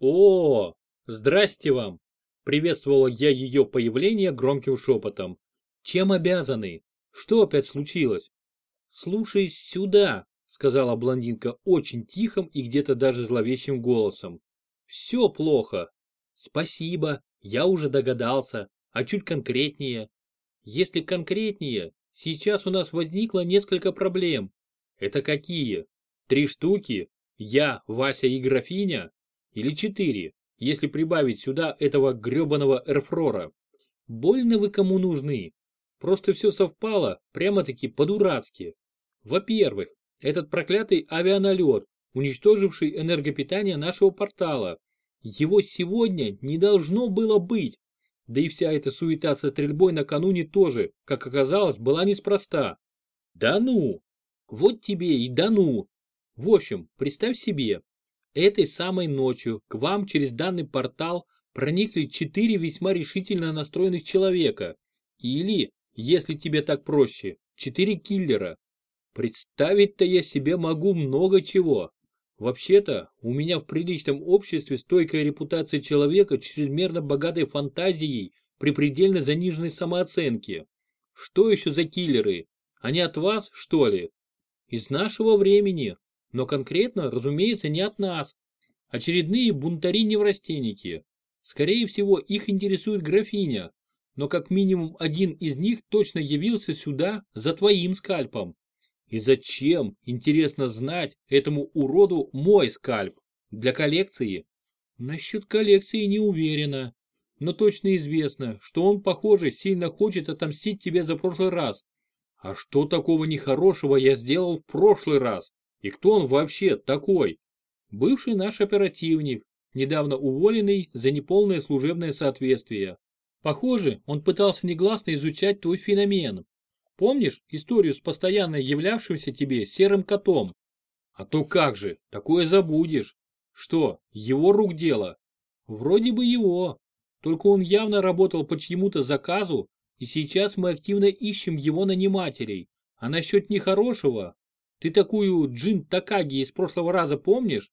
О, здрасте вам! Приветствовала я ее появление громким шепотом. Чем обязаны? Что опять случилось? Слушай сюда, сказала блондинка очень тихим и где-то даже зловещим голосом. Все плохо. Спасибо, я уже догадался. А чуть конкретнее. Если конкретнее, сейчас у нас возникло несколько проблем. Это какие? Три штуки? Я, Вася и графиня? Или четыре, если прибавить сюда этого гребаного эрфрора? Больно вы кому нужны? Просто все совпало, прямо-таки по-дурацки. Во-первых, этот проклятый авианалет, уничтоживший энергопитание нашего портала. Его сегодня не должно было быть. Да и вся эта суета со стрельбой накануне тоже, как оказалось, была неспроста. Да ну! Вот тебе и да ну! В общем, представь себе, этой самой ночью к вам через данный портал проникли четыре весьма решительно настроенных человека. Или, если тебе так проще, четыре киллера. Представить-то я себе могу много чего. Вообще-то, у меня в приличном обществе стойкая репутация человека чрезмерно богатой фантазией при предельно заниженной самооценке. Что еще за киллеры? Они от вас, что ли? Из нашего времени, но конкретно, разумеется, не от нас. Очередные бунтари-неврастенники. Скорее всего, их интересует графиня, но как минимум один из них точно явился сюда за твоим скальпом. И зачем, интересно знать, этому уроду мой скальп? Для коллекции? Насчет коллекции не уверена. Но точно известно, что он, похоже, сильно хочет отомстить тебе за прошлый раз. А что такого нехорошего я сделал в прошлый раз? И кто он вообще такой? Бывший наш оперативник, недавно уволенный за неполное служебное соответствие. Похоже, он пытался негласно изучать твой феномен, Помнишь историю с постоянно являвшимся тебе серым котом? А то как же, такое забудешь. Что, его рук дело? Вроде бы его. Только он явно работал по чьему-то заказу, и сейчас мы активно ищем его нанимателей. А насчет нехорошего? Ты такую Джин Такаги из прошлого раза помнишь?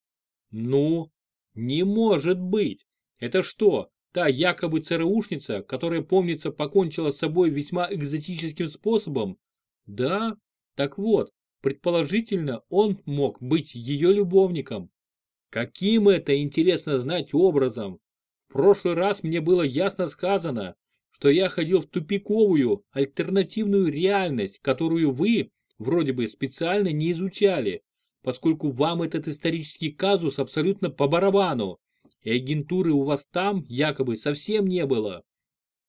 Ну, не может быть. Это что, Та якобы ЦРУшница, которая, помнится, покончила с собой весьма экзотическим способом? Да, так вот, предположительно, он мог быть ее любовником. Каким это, интересно знать, образом? В прошлый раз мне было ясно сказано, что я ходил в тупиковую, альтернативную реальность, которую вы, вроде бы, специально не изучали, поскольку вам этот исторический казус абсолютно по барабану и агентуры у вас там якобы совсем не было.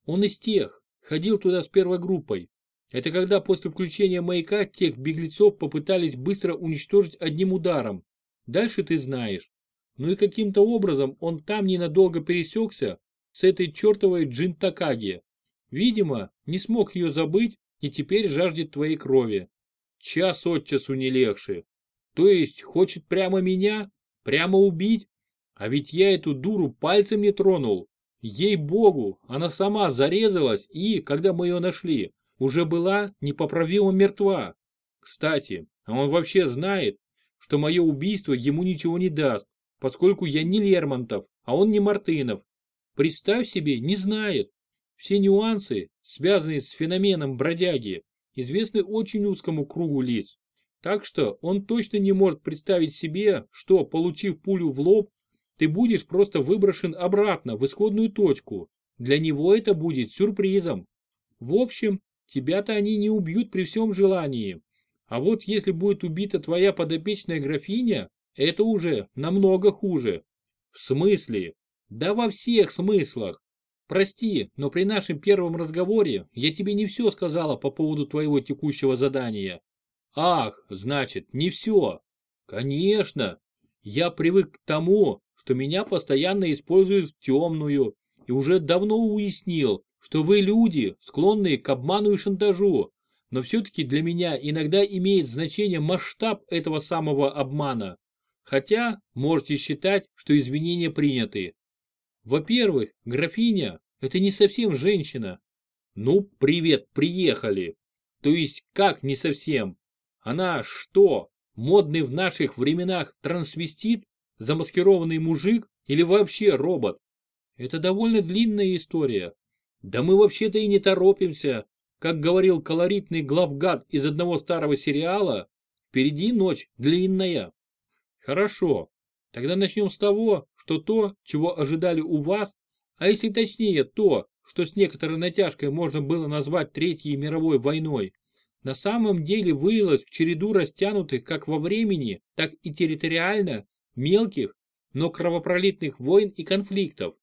Он из тех, ходил туда с первой группой. Это когда после включения маяка тех беглецов попытались быстро уничтожить одним ударом. Дальше ты знаешь. Ну и каким-то образом он там ненадолго пересекся с этой чертовой Джин Такаги. Видимо, не смог ее забыть и теперь жаждет твоей крови. Час от часу не легче. То есть хочет прямо меня? Прямо убить? А ведь я эту дуру пальцем не тронул. Ей-богу, она сама зарезалась и, когда мы ее нашли, уже была непоправимо мертва. Кстати, а он вообще знает, что мое убийство ему ничего не даст, поскольку я не Лермонтов, а он не Мартынов. Представь себе, не знает. Все нюансы, связанные с феноменом бродяги, известны очень узкому кругу лиц. Так что он точно не может представить себе, что, получив пулю в лоб, ты будешь просто выброшен обратно в исходную точку. Для него это будет сюрпризом. В общем, тебя-то они не убьют при всем желании. А вот если будет убита твоя подопечная графиня, это уже намного хуже. В смысле? Да во всех смыслах. Прости, но при нашем первом разговоре я тебе не все сказала по поводу твоего текущего задания. Ах, значит, не все. Конечно. Я привык к тому, что меня постоянно используют в темную, и уже давно уяснил, что вы люди, склонные к обману и шантажу, но все-таки для меня иногда имеет значение масштаб этого самого обмана. Хотя можете считать, что извинения приняты. Во-первых, графиня – это не совсем женщина. Ну, привет, приехали. То есть, как не совсем? Она что, модный в наших временах трансвестит? замаскированный мужик или вообще робот. Это довольно длинная история. Да мы вообще-то и не торопимся. Как говорил колоритный главгад из одного старого сериала, впереди ночь длинная. Хорошо, тогда начнем с того, что то, чего ожидали у вас, а если точнее то, что с некоторой натяжкой можно было назвать Третьей мировой войной, на самом деле вылилось в череду растянутых как во времени, так и территориально мелких, но кровопролитных войн и конфликтов.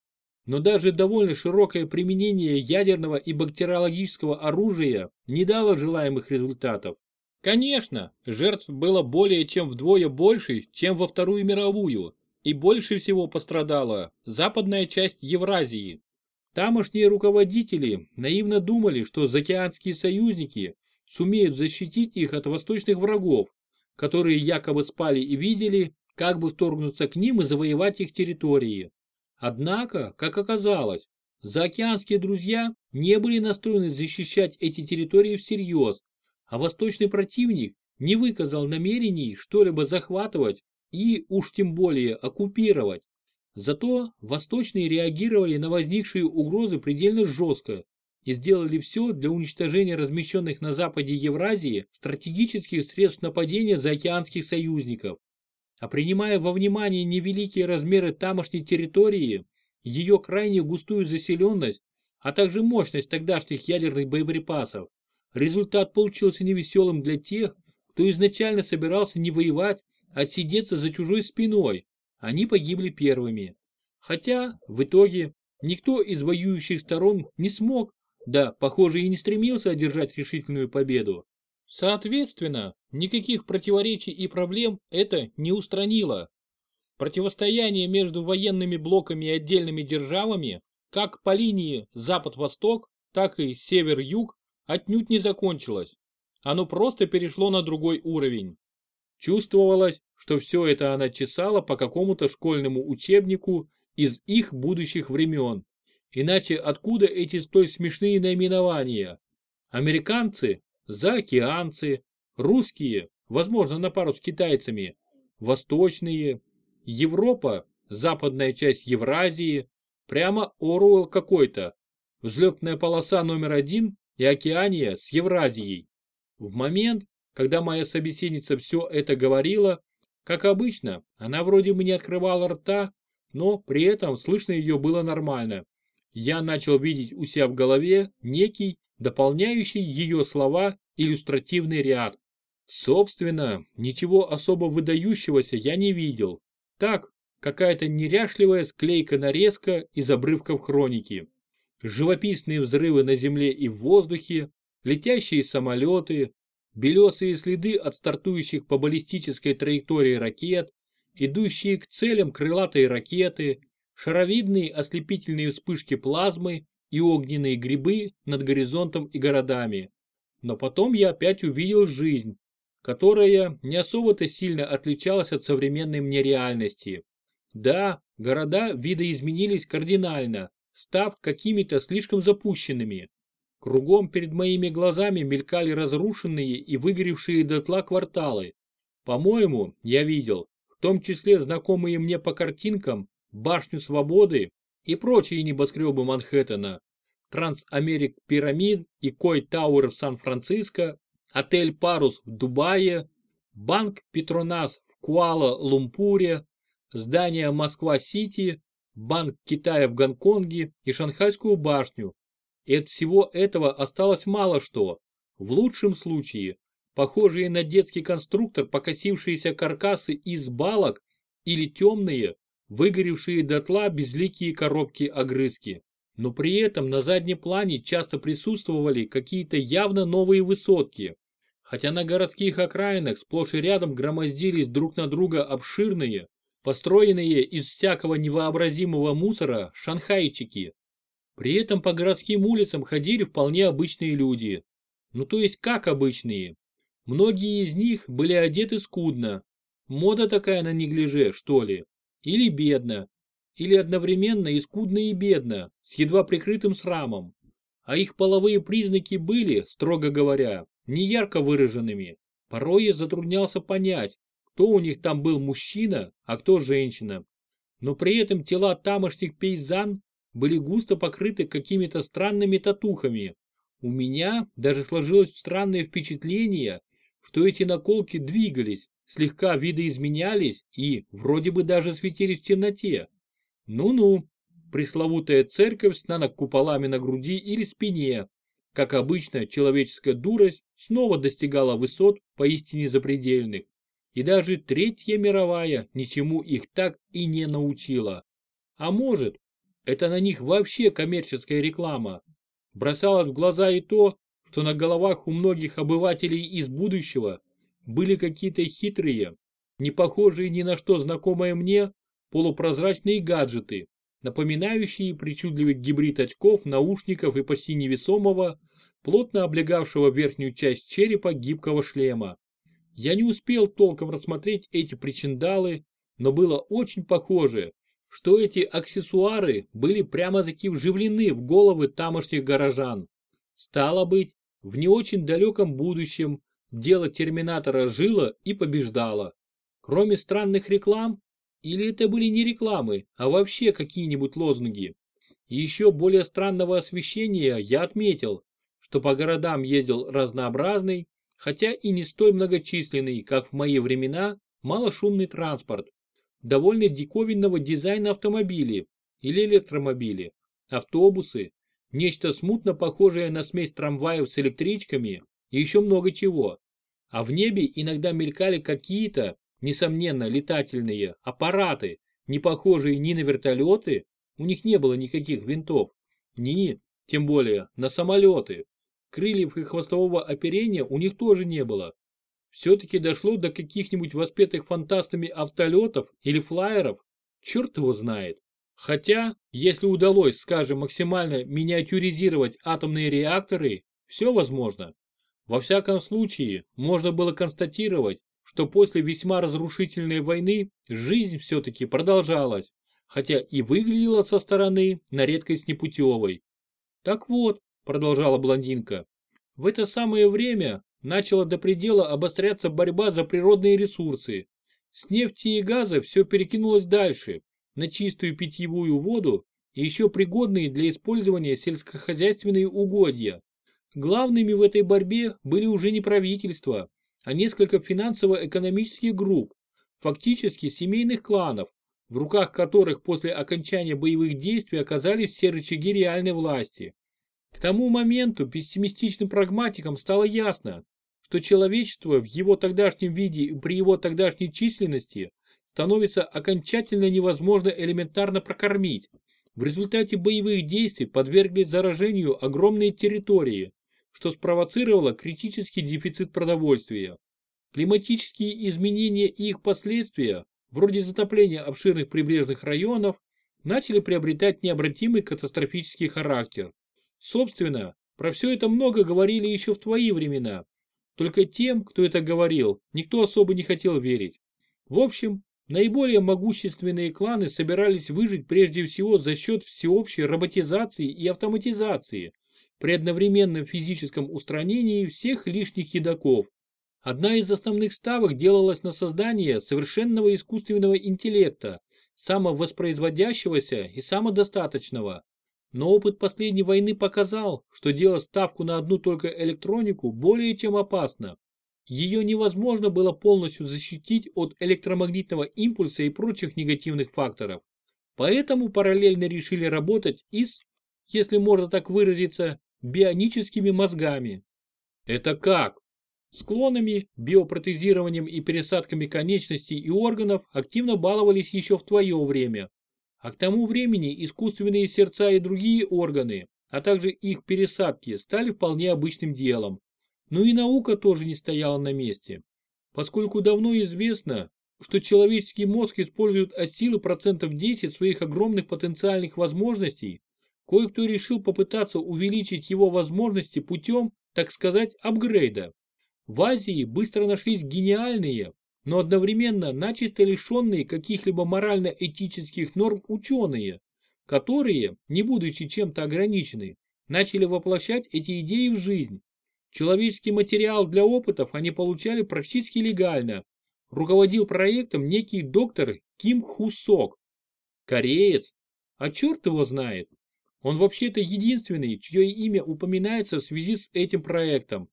Но даже довольно широкое применение ядерного и бактериологического оружия не дало желаемых результатов. Конечно, жертв было более чем вдвое больше, чем во Вторую мировую, и больше всего пострадала западная часть Евразии. Тамошние руководители наивно думали, что заокеанские союзники сумеют защитить их от восточных врагов, которые якобы спали и видели, как бы вторгнуться к ним и завоевать их территории. Однако, как оказалось, заокеанские друзья не были настроены защищать эти территории всерьез, а восточный противник не выказал намерений что-либо захватывать и уж тем более оккупировать. Зато восточные реагировали на возникшие угрозы предельно жестко и сделали все для уничтожения размещенных на западе Евразии стратегических средств нападения заокеанских союзников. А принимая во внимание невеликие размеры тамошней территории, ее крайне густую заселенность, а также мощность тогдашних ядерных боеприпасов, результат получился невеселым для тех, кто изначально собирался не воевать, а отсидеться за чужой спиной. Они погибли первыми. Хотя, в итоге, никто из воюющих сторон не смог да, похоже, и не стремился одержать решительную победу. Соответственно, никаких противоречий и проблем это не устранило. Противостояние между военными блоками и отдельными державами, как по линии Запад-Восток, так и Север-Юг, отнюдь не закончилось. Оно просто перешло на другой уровень. Чувствовалось, что все это она чесала по какому-то школьному учебнику из их будущих времен. Иначе откуда эти столь смешные наименования? Американцы – заокеанцы, русские, возможно, на пару с китайцами, восточные, Европа – западная часть Евразии, прямо Оруэлл какой-то, взлетная полоса номер один и Океания с Евразией. В момент, когда моя собеседница все это говорила, как обычно, она вроде бы не открывала рта, но при этом слышно ее было нормально я начал видеть у себя в голове некий, дополняющий ее слова, иллюстративный ряд. Собственно, ничего особо выдающегося я не видел. Так, какая-то неряшливая склейка-нарезка из обрывков хроники. Живописные взрывы на земле и в воздухе, летящие самолеты, белесые следы от стартующих по баллистической траектории ракет, идущие к целям крылатые ракеты, шаровидные ослепительные вспышки плазмы и огненные грибы над горизонтом и городами. Но потом я опять увидел жизнь, которая не особо-то сильно отличалась от современной мне реальности. Да, города видоизменились кардинально, став какими-то слишком запущенными. Кругом перед моими глазами мелькали разрушенные и выгоревшие дотла кварталы. По-моему, я видел, в том числе знакомые мне по картинкам, Башню Свободы и прочие небоскребы Манхэттена, Трансамерик Пирамид и Кой Тауэр в Сан-Франциско, отель Парус в Дубае, банк Петронас в Куала-Лумпуре, здание Москва-Сити, банк Китая в Гонконге и Шанхайскую башню. И от всего этого осталось мало что. В лучшем случае, похожие на детский конструктор покосившиеся каркасы из балок или темные, выгоревшие дотла безликие коробки-огрызки. Но при этом на заднем плане часто присутствовали какие-то явно новые высотки. Хотя на городских окраинах сплошь и рядом громоздились друг на друга обширные, построенные из всякого невообразимого мусора шанхайчики. При этом по городским улицам ходили вполне обычные люди. Ну то есть как обычные? Многие из них были одеты скудно. Мода такая на неглиже, что ли. Или бедно, или одновременно и скудно и бедно, с едва прикрытым срамом. А их половые признаки были, строго говоря, не ярко выраженными. Порой я затруднялся понять, кто у них там был мужчина, а кто женщина. но при этом тела тамошних пейзан были густо покрыты какими-то странными татухами. У меня даже сложилось странное впечатление, что эти наколки двигались, слегка видоизменялись и вроде бы даже светились в темноте. Ну-ну, пресловутая церковь с нанокуполами на груди или спине. Как обычно, человеческая дурость снова достигала высот поистине запредельных. И даже Третья мировая ничему их так и не научила. А может, это на них вообще коммерческая реклама. Бросалось в глаза и то, что на головах у многих обывателей из будущего были какие-то хитрые, не похожие ни на что знакомые мне, полупрозрачные гаджеты, напоминающие причудливый гибрид очков, наушников и почти невесомого, плотно облегавшего верхнюю часть черепа гибкого шлема. Я не успел толком рассмотреть эти причиндалы, но было очень похоже, что эти аксессуары были прямо-таки вживлены в головы тамошних горожан. Стало быть, в не очень далеком будущем дело Терминатора жило и побеждало. Кроме странных реклам, или это были не рекламы, а вообще какие-нибудь лозунги. Еще более странного освещения я отметил, что по городам ездил разнообразный, хотя и не столь многочисленный, как в мои времена, малошумный транспорт довольно диковинного дизайна автомобили или электромобили, автобусы, нечто смутно похожее на смесь трамваев с электричками и еще много чего. А в небе иногда мелькали какие-то, несомненно, летательные аппараты, не похожие ни на вертолеты, у них не было никаких винтов, ни, тем более, на самолеты. Крыльев и хвостового оперения у них тоже не было все-таки дошло до каких-нибудь воспетых фантастами автолетов или флайеров, черт его знает. Хотя, если удалось, скажем, максимально миниатюризировать атомные реакторы, все возможно. Во всяком случае, можно было констатировать, что после весьма разрушительной войны жизнь все-таки продолжалась, хотя и выглядела со стороны на редкость непутевой. Так вот, продолжала блондинка, в это самое время начала до предела обостряться борьба за природные ресурсы. С нефти и газа все перекинулось дальше, на чистую питьевую воду и еще пригодные для использования сельскохозяйственные угодья. Главными в этой борьбе были уже не правительства, а несколько финансово-экономических групп, фактически семейных кланов, в руках которых после окончания боевых действий оказались все рычаги реальной власти. К тому моменту пессимистичным прагматикам стало ясно, что человечество в его тогдашнем виде и при его тогдашней численности становится окончательно невозможно элементарно прокормить. В результате боевых действий подвергли заражению огромные территории, что спровоцировало критический дефицит продовольствия. Климатические изменения и их последствия, вроде затопления обширных прибрежных районов, начали приобретать необратимый катастрофический характер. Собственно, про все это много говорили еще в твои времена, только тем, кто это говорил, никто особо не хотел верить. В общем, наиболее могущественные кланы собирались выжить прежде всего за счет всеобщей роботизации и автоматизации, при одновременном физическом устранении всех лишних едоков. Одна из основных ставок делалась на создание совершенного искусственного интеллекта, самовоспроизводящегося и самодостаточного. Но опыт последней войны показал, что делать ставку на одну только электронику более чем опасно. Ее невозможно было полностью защитить от электромагнитного импульса и прочих негативных факторов. Поэтому параллельно решили работать и с, если можно так выразиться, бионическими мозгами. Это как? Склонами, биопротезированием и пересадками конечностей и органов активно баловались еще в твое время. А к тому времени искусственные сердца и другие органы, а также их пересадки стали вполне обычным делом. Но и наука тоже не стояла на месте. Поскольку давно известно, что человеческий мозг использует от силы процентов 10 своих огромных потенциальных возможностей, кое-кто решил попытаться увеличить его возможности путем, так сказать, апгрейда. В Азии быстро нашлись гениальные, но одновременно начисто лишенные каких-либо морально-этических норм ученые, которые, не будучи чем-то ограничены, начали воплощать эти идеи в жизнь. Человеческий материал для опытов они получали практически легально. Руководил проектом некий доктор Ким Хусок. Кореец? А черт его знает. Он вообще-то единственный, чье имя упоминается в связи с этим проектом.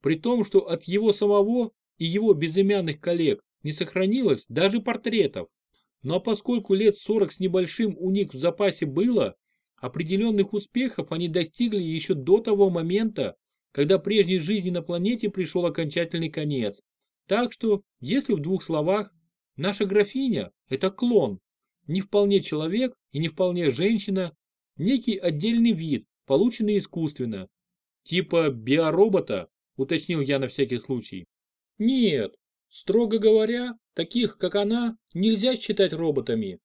При том, что от его самого и его безымянных коллег не сохранилось даже портретов. Но поскольку лет 40 с небольшим у них в запасе было, определенных успехов они достигли еще до того момента, когда прежней жизни на планете пришел окончательный конец. Так что, если в двух словах, наша графиня – это клон, не вполне человек и не вполне женщина, некий отдельный вид, полученный искусственно. Типа биоробота, уточнил я на всякий случай. Нет, строго говоря, таких как она нельзя считать роботами.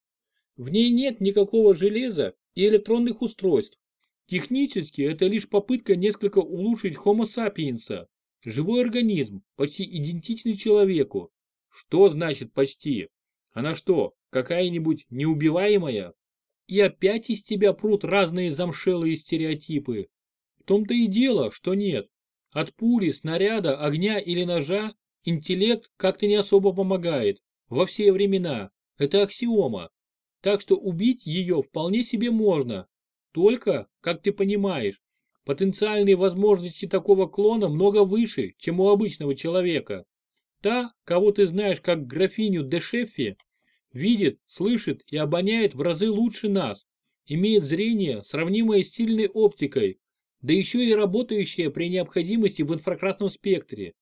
В ней нет никакого железа и электронных устройств. Технически это лишь попытка несколько улучшить Homo sapiens, живой организм, почти идентичный человеку. Что значит почти? Она что, какая-нибудь неубиваемая? И опять из тебя прут разные замшелые стереотипы. В том-то и дело, что нет. От пули, снаряда, огня или ножа интеллект как-то не особо помогает. Во все времена. Это аксиома. Так что убить ее вполне себе можно. Только, как ты понимаешь, потенциальные возможности такого клона много выше, чем у обычного человека. Та, кого ты знаешь как графиню де Шеффи, видит, слышит и обоняет в разы лучше нас, имеет зрение, сравнимое с сильной оптикой, да еще и работающее при необходимости в инфракрасном спектре.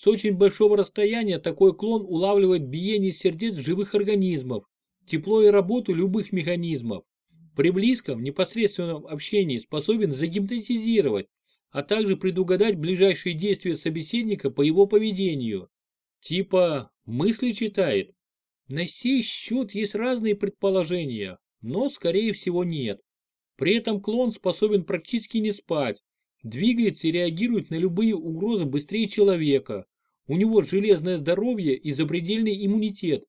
С очень большого расстояния такой клон улавливает биение сердец живых организмов, тепло и работу любых механизмов. При близком, непосредственном общении способен загипнотизировать, а также предугадать ближайшие действия собеседника по его поведению. Типа мысли читает. На сей счет есть разные предположения, но скорее всего нет. При этом клон способен практически не спать, двигается и реагирует на любые угрозы быстрее человека. У него железное здоровье и запредельный иммунитет.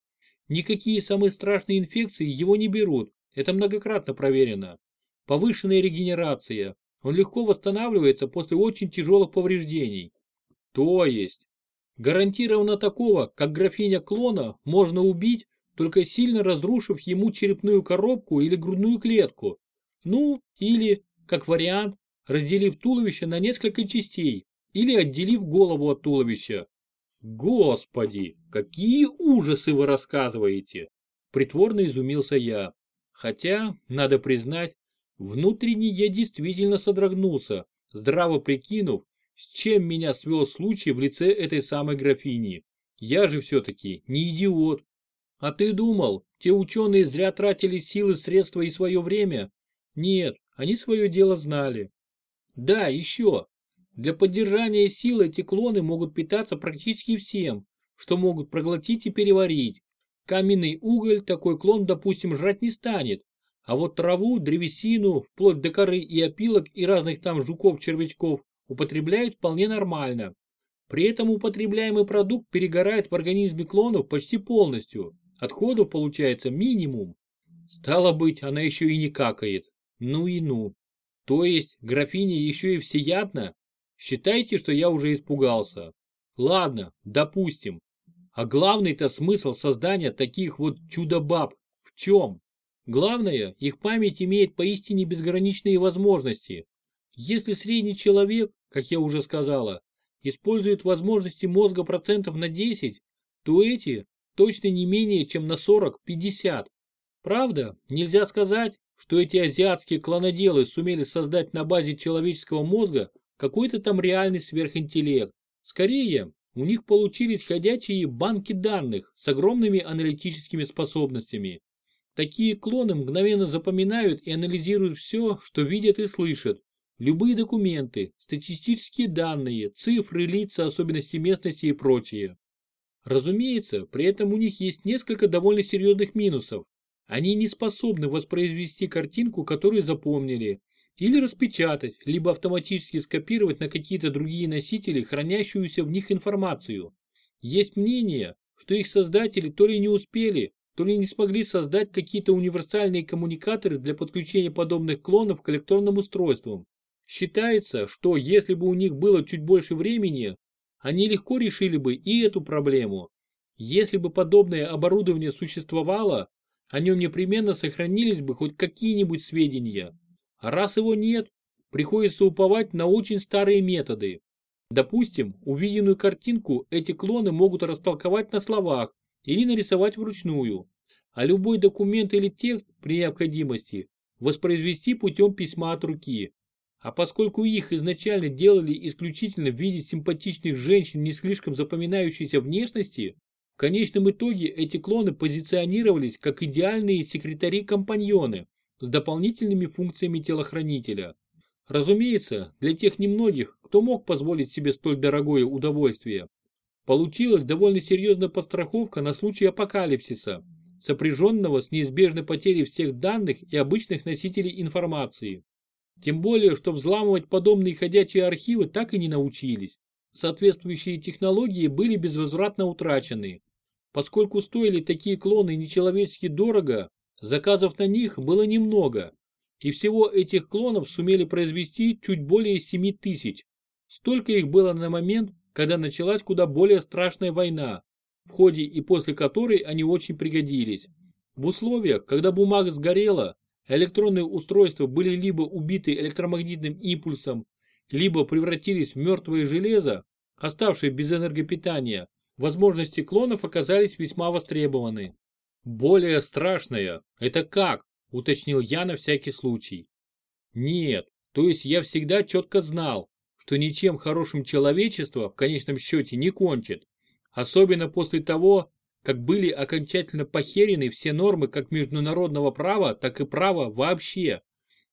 Никакие самые страшные инфекции его не берут, это многократно проверено. Повышенная регенерация. Он легко восстанавливается после очень тяжелых повреждений. То есть, гарантированно такого, как графиня клона, можно убить, только сильно разрушив ему черепную коробку или грудную клетку. Ну, или, как вариант, разделив туловище на несколько частей или отделив голову от туловища. Господи, какие ужасы вы рассказываете! Притворно изумился я. Хотя, надо признать, внутренне я действительно содрогнулся, здраво прикинув, с чем меня свел случай в лице этой самой графини. Я же все-таки не идиот. А ты думал, те ученые зря тратили силы, средства и свое время? Нет, они свое дело знали. Да, еще. Для поддержания силы эти клоны могут питаться практически всем, что могут проглотить и переварить. Каменный уголь такой клон, допустим, жрать не станет, а вот траву, древесину, вплоть до коры и опилок и разных там жуков-червячков употребляют вполне нормально. При этом употребляемый продукт перегорает в организме клонов почти полностью. Отходов получается минимум. Стало быть, она еще и не какает. Ну и ну. То есть, графиня еще и всеядна? Считайте, что я уже испугался. Ладно, допустим. А главный-то смысл создания таких вот чудо-баб в чем? Главное, их память имеет поистине безграничные возможности. Если средний человек, как я уже сказала, использует возможности мозга процентов на 10, то эти точно не менее чем на 40-50. Правда, нельзя сказать, что эти азиатские клоноделы сумели создать на базе человеческого мозга какой-то там реальный сверхинтеллект. Скорее, у них получились ходячие банки данных с огромными аналитическими способностями. Такие клоны мгновенно запоминают и анализируют все, что видят и слышат. Любые документы, статистические данные, цифры, лица, особенности местности и прочее. Разумеется, при этом у них есть несколько довольно серьезных минусов. Они не способны воспроизвести картинку, которую запомнили, или распечатать, либо автоматически скопировать на какие-то другие носители хранящуюся в них информацию. Есть мнение, что их создатели то ли не успели, то ли не смогли создать какие-то универсальные коммуникаторы для подключения подобных клонов к электронным устройствам. Считается, что если бы у них было чуть больше времени, они легко решили бы и эту проблему. Если бы подобное оборудование существовало, о нем непременно сохранились бы хоть какие-нибудь сведения. А раз его нет, приходится уповать на очень старые методы. Допустим, увиденную картинку эти клоны могут растолковать на словах или нарисовать вручную, а любой документ или текст при необходимости воспроизвести путем письма от руки. А поскольку их изначально делали исключительно в виде симпатичных женщин не слишком запоминающейся внешности, в конечном итоге эти клоны позиционировались как идеальные секретари-компаньоны с дополнительными функциями телохранителя. Разумеется, для тех немногих, кто мог позволить себе столь дорогое удовольствие. Получилась довольно серьезная подстраховка на случай апокалипсиса, сопряженного с неизбежной потерей всех данных и обычных носителей информации. Тем более, что взламывать подобные ходячие архивы так и не научились. Соответствующие технологии были безвозвратно утрачены. Поскольку стоили такие клоны нечеловечески дорого, заказов на них было немного, и всего этих клонов сумели произвести чуть более 7 тысяч. Столько их было на момент, когда началась куда более страшная война, в ходе и после которой они очень пригодились. В условиях, когда бумага сгорела, электронные устройства были либо убиты электромагнитным импульсом, либо превратились в мертвое железо, оставшее без энергопитания, возможности клонов оказались весьма востребованы. Более страшное – это как, уточнил я на всякий случай. Нет, то есть я всегда четко знал, что ничем хорошим человечество в конечном счете не кончит, особенно после того, как были окончательно похерены все нормы как международного права, так и права вообще.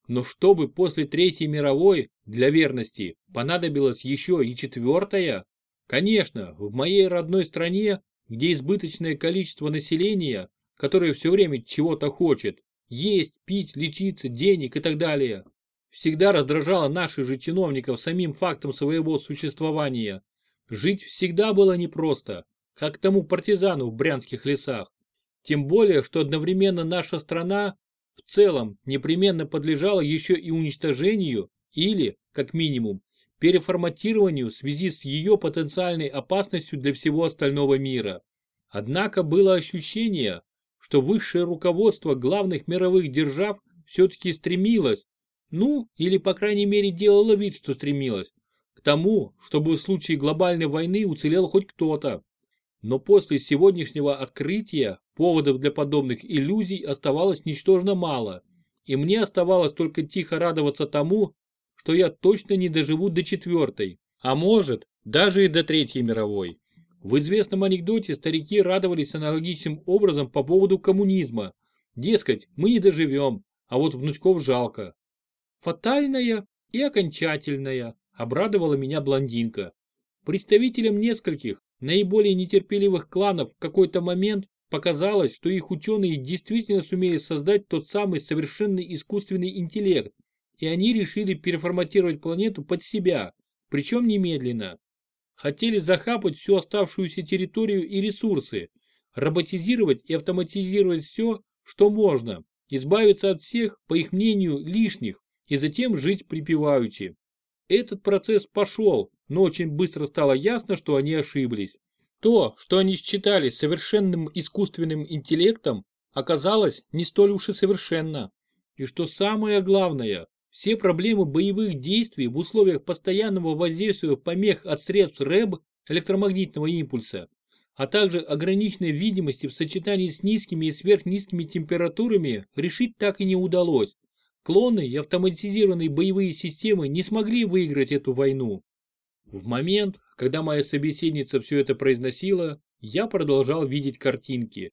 Но чтобы после Третьей мировой для верности понадобилась еще и четвертая? Конечно, в моей родной стране, где избыточное количество населения, которое все время чего-то хочет, есть, пить, лечиться, денег и так далее, всегда раздражало наших же чиновников самим фактом своего существования. Жить всегда было непросто, как тому партизану в брянских лесах. Тем более, что одновременно наша страна в целом непременно подлежала еще и уничтожению или, как минимум, переформатированию в связи с ее потенциальной опасностью для всего остального мира. Однако было ощущение, что высшее руководство главных мировых держав все-таки стремилось, ну, или по крайней мере делало вид, что стремилось, к тому, чтобы в случае глобальной войны уцелел хоть кто-то. Но после сегодняшнего открытия поводов для подобных иллюзий оставалось ничтожно мало, и мне оставалось только тихо радоваться тому, что я точно не доживу до четвертой, а может, даже и до третьей мировой. В известном анекдоте старики радовались аналогичным образом по поводу коммунизма. Дескать, мы не доживем, а вот внучков жалко. Фатальная и окончательная, обрадовала меня блондинка. Представителям нескольких, наиболее нетерпеливых кланов в какой-то момент показалось, что их ученые действительно сумели создать тот самый совершенный искусственный интеллект, и они решили переформатировать планету под себя, причем немедленно. Хотели захапать всю оставшуюся территорию и ресурсы, роботизировать и автоматизировать все, что можно, избавиться от всех, по их мнению, лишних, и затем жить припеваючи. Этот процесс пошел, но очень быстро стало ясно, что они ошиблись. То, что они считали совершенным искусственным интеллектом, оказалось не столь уж и совершенно. И что самое главное, все проблемы боевых действий в условиях постоянного воздействия помех от средств РЭБ электромагнитного импульса, а также ограниченной видимости в сочетании с низкими и сверхнизкими температурами решить так и не удалось. Клоны и автоматизированные боевые системы не смогли выиграть эту войну. В момент, когда моя собеседница все это произносила, я продолжал видеть картинки.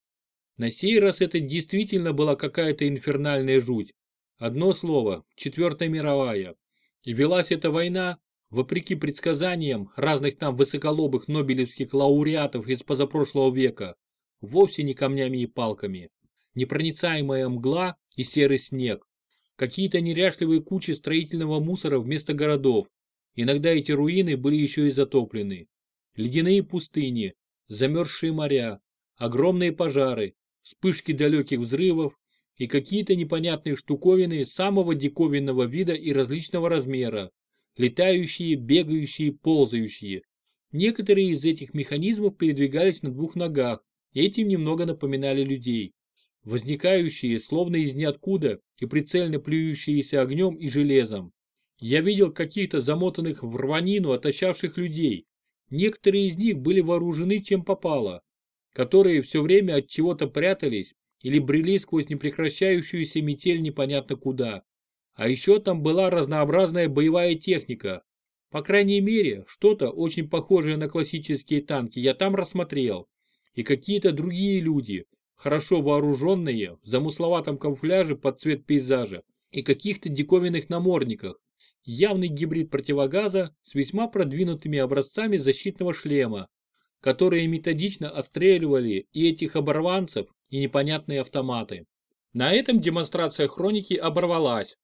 На сей раз это действительно была какая-то инфернальная жуть. Одно слово – Четвертая мировая. И велась эта война, вопреки предсказаниям разных там высоколобых нобелевских лауреатов из позапрошлого века, вовсе не камнями и палками. Непроницаемая мгла и серый снег. Какие-то неряшливые кучи строительного мусора вместо городов. Иногда эти руины были еще и затоплены. Ледяные пустыни, замерзшие моря, огромные пожары, вспышки далеких взрывов, и какие-то непонятные штуковины самого диковинного вида и различного размера. Летающие, бегающие, ползающие. Некоторые из этих механизмов передвигались на двух ногах, этим немного напоминали людей. возникающие словно из ниоткуда и прицельно плюющиеся огнем и железом. Я видел каких-то замотанных в рванину отощавших людей. Некоторые из них были вооружены чем попало, которые все время от чего-то прятались или брели сквозь непрекращающуюся метель непонятно куда. А еще там была разнообразная боевая техника. По крайней мере, что-то очень похожее на классические танки я там рассмотрел. И какие-то другие люди, хорошо вооруженные, в замысловатом камуфляже под цвет пейзажа и каких-то диковинных намордниках. Явный гибрид противогаза с весьма продвинутыми образцами защитного шлема, которые методично отстреливали и этих оборванцев, и непонятные автоматы. На этом демонстрация хроники оборвалась,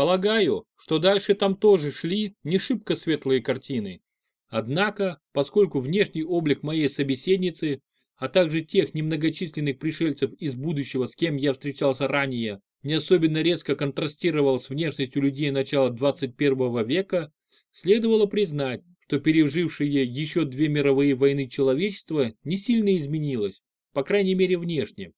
Полагаю, что дальше там тоже шли не шибко светлые картины. Однако, поскольку внешний облик моей собеседницы, а также тех немногочисленных пришельцев из будущего, с кем я встречался ранее, не особенно резко контрастировал с внешностью людей начала 21 века, следовало признать, что пережившее еще две мировые войны человечество не сильно изменилось, по крайней мере внешне.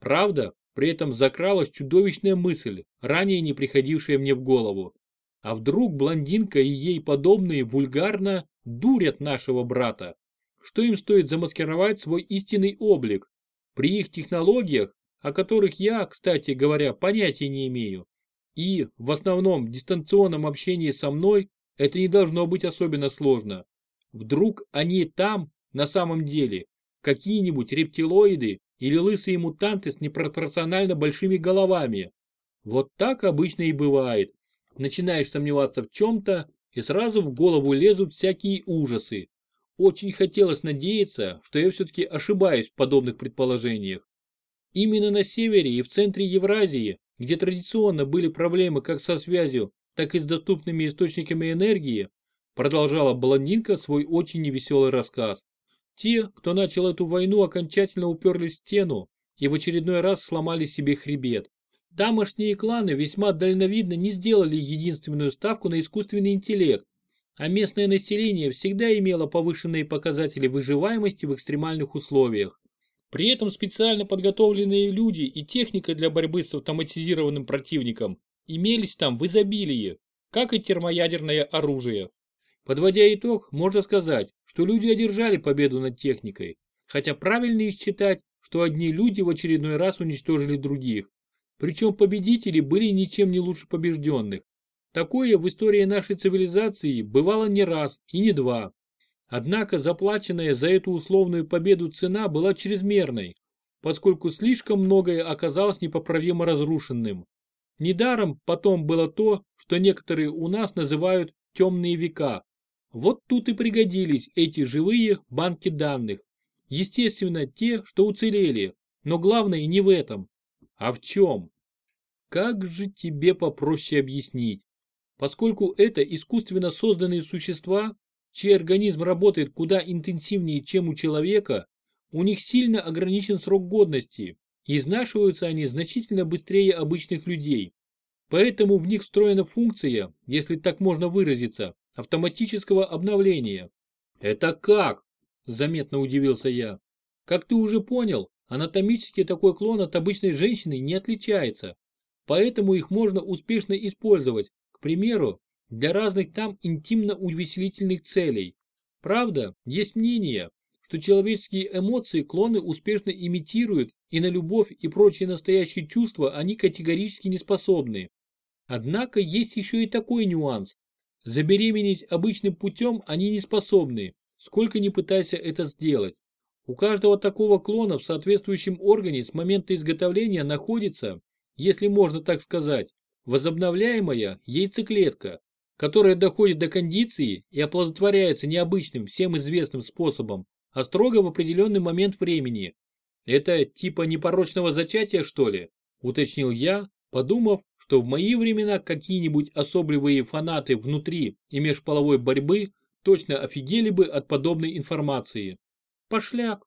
Правда, при этом закралась чудовищная мысль, ранее не приходившая мне в голову. А вдруг блондинка и ей подобные вульгарно дурят нашего брата? Что им стоит замаскировать свой истинный облик? При их технологиях, о которых я, кстати говоря, понятия не имею, и, в основном, дистанционном общении со мной, это не должно быть особенно сложно. Вдруг они там, на самом деле, какие-нибудь рептилоиды или лысые мутанты с непропорционально большими головами. Вот так обычно и бывает. Начинаешь сомневаться в чем-то, и сразу в голову лезут всякие ужасы. Очень хотелось надеяться, что я все-таки ошибаюсь в подобных предположениях. Именно на севере и в центре Евразии, где традиционно были проблемы как со связью, так и с доступными источниками энергии, продолжала блондинка свой очень невеселый рассказ. Те, кто начал эту войну, окончательно уперлись в стену и в очередной раз сломали себе хребет. Тамошние кланы весьма дальновидно не сделали единственную ставку на искусственный интеллект, а местное население всегда имело повышенные показатели выживаемости в экстремальных условиях. При этом специально подготовленные люди и техника для борьбы с автоматизированным противником имелись там в изобилии, как и термоядерное оружие. Подводя итог, можно сказать, что люди одержали победу над техникой, хотя правильнее считать, что одни люди в очередной раз уничтожили других. Причем победители были ничем не лучше побежденных. Такое в истории нашей цивилизации бывало не раз и не два. Однако заплаченная за эту условную победу цена была чрезмерной, поскольку слишком многое оказалось непоправимо разрушенным. Недаром потом было то, что некоторые у нас называют темные века, вот тут и пригодились эти живые банки данных. Естественно, те, что уцелели, но главное не в этом. А в чем? Как же тебе попроще объяснить? Поскольку это искусственно созданные существа, чей организм работает куда интенсивнее, чем у человека, у них сильно ограничен срок годности, изнашиваются они значительно быстрее обычных людей. Поэтому в них встроена функция, если так можно выразиться, автоматического обновления. Это как? Заметно удивился я. Как ты уже понял, анатомически такой клон от обычной женщины не отличается. Поэтому их можно успешно использовать, к примеру, для разных там интимно-увеселительных целей. Правда, есть мнение, что человеческие эмоции клоны успешно имитируют и на любовь и прочие настоящие чувства они категорически не способны. Однако есть еще и такой нюанс. Забеременеть обычным путем они не способны, сколько ни пытайся это сделать. У каждого такого клона в соответствующем органе с момента изготовления находится, если можно так сказать, возобновляемая яйцеклетка, которая доходит до кондиции и оплодотворяется необычным, всем известным способом, а строго в определенный момент времени. Это типа непорочного зачатия, что ли? Уточнил я, подумав, что в мои времена какие-нибудь особливые фанаты внутри и межполовой борьбы точно офигели бы от подобной информации. Пошляк.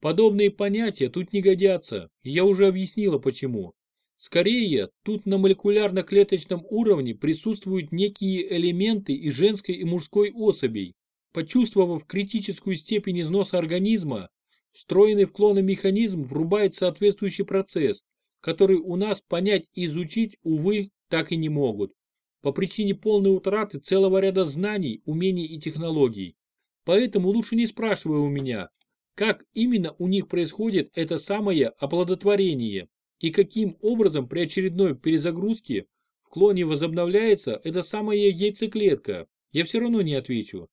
Подобные понятия тут не годятся, я уже объяснила почему. Скорее, тут на молекулярно-клеточном уровне присутствуют некие элементы и женской, и мужской особей. Почувствовав критическую степень износа организма, встроенный в клоны механизм врубает соответствующий процесс, который у нас понять и изучить, увы, так и не могут. По причине полной утраты целого ряда знаний, умений и технологий. Поэтому лучше не спрашивай у меня, как именно у них происходит это самое оплодотворение и каким образом при очередной перезагрузке в клоне возобновляется эта самая яйцеклетка, я все равно не отвечу.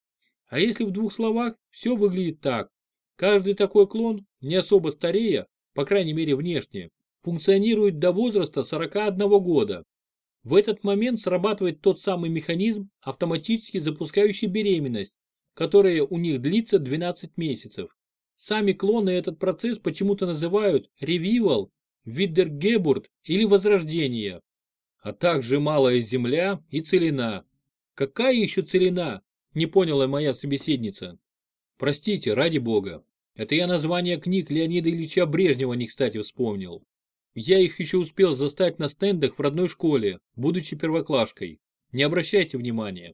А если в двух словах, все выглядит так. Каждый такой клон, не особо старея, по крайней мере внешне, функционирует до возраста 41 года. В этот момент срабатывает тот самый механизм, автоматически запускающий беременность, которая у них длится 12 месяцев. Сами клоны этот процесс почему-то называют ревивал, видергебурт или возрождение, а также малая земля и целина. Какая еще целина? Не поняла моя собеседница. Простите, ради бога. Это я название книг Леонида Ильича Брежнева не кстати вспомнил. Я их еще успел застать на стендах в родной школе, будучи первоклашкой. Не обращайте внимания.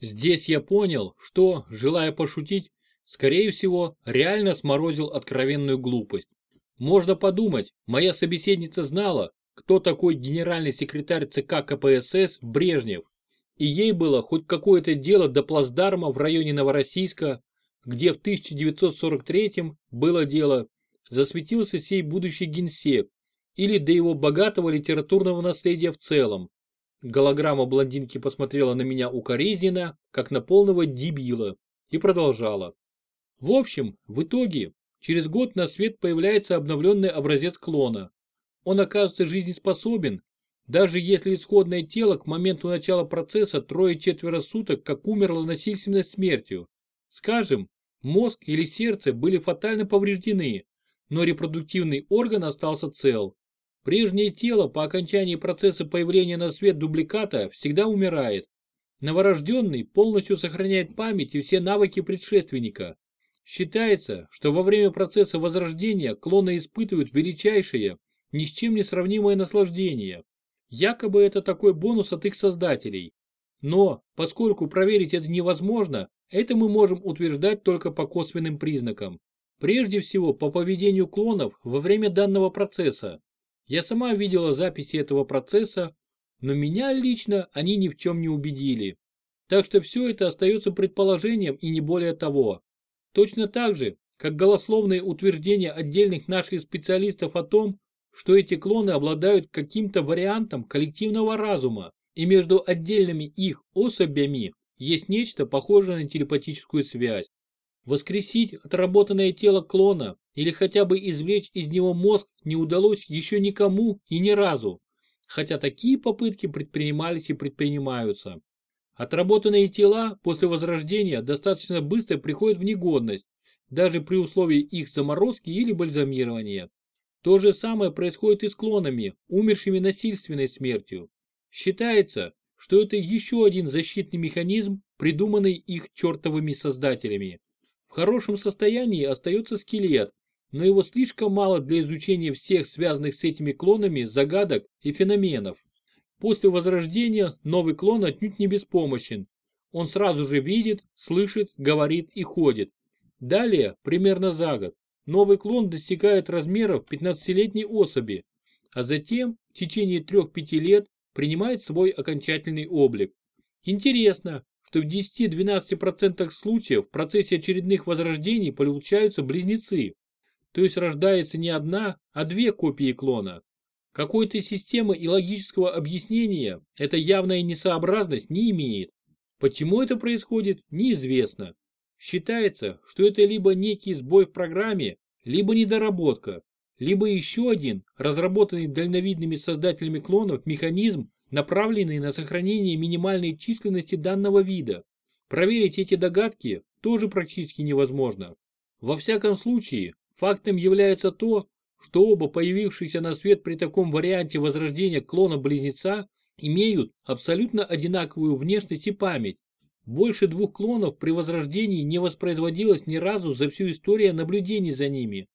Здесь я понял, что, желая пошутить, скорее всего, реально сморозил откровенную глупость. Можно подумать, моя собеседница знала, кто такой генеральный секретарь ЦК КПСС Брежнев, и ей было хоть какое-то дело до плацдарма в районе Новороссийска, где в 1943 было дело, засветился сей будущий генсек, или до его богатого литературного наследия в целом. Голограмма блондинки посмотрела на меня укоризненно, как на полного дебила, и продолжала. В общем, в итоге, через год на свет появляется обновленный образец клона. Он оказывается жизнеспособен, даже если исходное тело к моменту начала процесса трое-четверо суток как умерло насильственной смертью. Скажем, мозг или сердце были фатально повреждены, но репродуктивный орган остался цел. Прежнее тело по окончании процесса появления на свет дубликата всегда умирает. Новорожденный полностью сохраняет память и все навыки предшественника. Считается, что во время процесса возрождения клоны испытывают величайшее, ни с чем не сравнимое наслаждение. Якобы это такой бонус от их создателей. Но, поскольку проверить это невозможно, это мы можем утверждать только по косвенным признакам. Прежде всего по поведению клонов во время данного процесса. Я сама видела записи этого процесса, но меня лично они ни в чем не убедили. Так что все это остается предположением и не более того. Точно так же, как голословные утверждения отдельных наших специалистов о том, что эти клоны обладают каким-то вариантом коллективного разума, и между отдельными их особями есть нечто похожее на телепатическую связь. Воскресить отработанное тело клона или хотя бы извлечь из него мозг не удалось еще никому и ни разу, хотя такие попытки предпринимались и предпринимаются. Отработанные тела после возрождения достаточно быстро приходят в негодность, даже при условии их заморозки или бальзамирования. То же самое происходит и с клонами, умершими насильственной смертью. Считается, что это еще один защитный механизм, придуманный их чертовыми создателями. В хорошем состоянии остается скелет, но его слишком мало для изучения всех связанных с этими клонами загадок и феноменов. После возрождения новый клон отнюдь не беспомощен. Он сразу же видит, слышит, говорит и ходит. Далее, примерно за год, новый клон достигает размеров 15-летней особи, а затем в течение 3-5 лет принимает свой окончательный облик. Интересно, что в 10-12% случаев в процессе очередных возрождений получаются близнецы. То есть рождается не одна, а две копии клона. Какой-то системы и логического объяснения эта явная несообразность не имеет. Почему это происходит, неизвестно. Считается, что это либо некий сбой в программе, либо недоработка, либо еще один, разработанный дальновидными создателями клонов, механизм, направленный на сохранение минимальной численности данного вида. Проверить эти догадки тоже практически невозможно. Во всяком случае, фактом является то, что оба появившиеся на свет при таком варианте возрождения клона-близнеца имеют абсолютно одинаковую внешность и память. Больше двух клонов при возрождении не воспроизводилось ни разу за всю историю наблюдений за ними.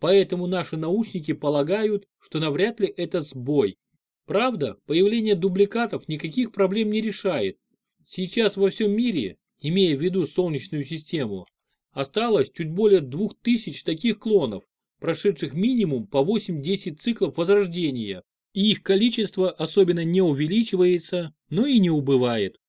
Поэтому наши научники полагают, что навряд ли это сбой. Правда, появление дубликатов никаких проблем не решает. Сейчас во всем мире, имея в виду Солнечную систему, осталось чуть более двух тысяч таких клонов, прошедших минимум по 8-10 циклов возрождения, и их количество особенно не увеличивается, но и не убывает.